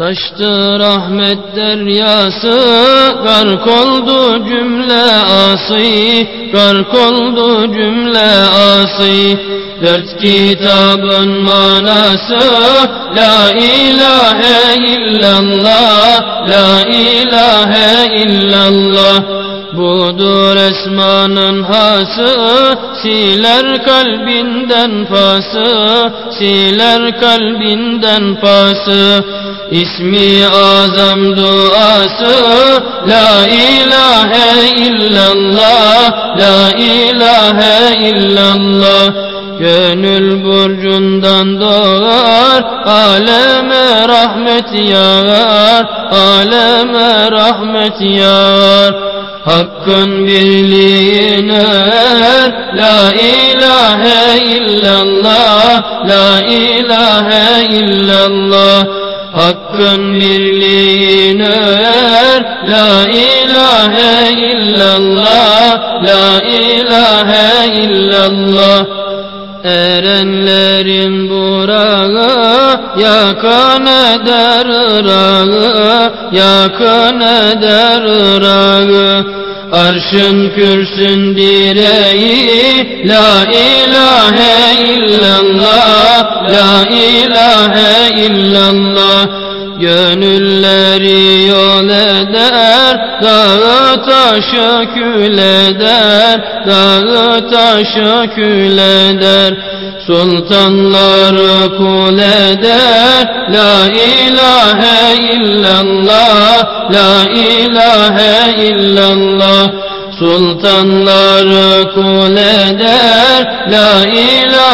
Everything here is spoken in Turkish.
Taştı rahmet deryası Gark oldu cümle asi Gark oldu cümle asi. Dört kitabın manası La ilahe illallah La ilahe illallah. Budur esmanın hası Siler kalbinden fası Siler kalbinden fası İsmi azam duası La ilahe illallah La ilahe illallah. Gönül burcundan doğar Aleme rahmet yağar Aleme rahmet yağar. Hakkın birliğine er La ilahe illallah La ilahe illallah Hakkın birliğine er La ilahe illallah La ilahe illallah. Erenlerin burağı yakın eder ırağı yakın eder ırağı Arşın kürsün direği La ilahe illallah La ilahe illallah Gönülleri yol eder Dağı taşı kül eder Dağı taşı kül eder. Sultanları kul eder La ilahe illallah La ilahe illallah. Sultanları kul eder La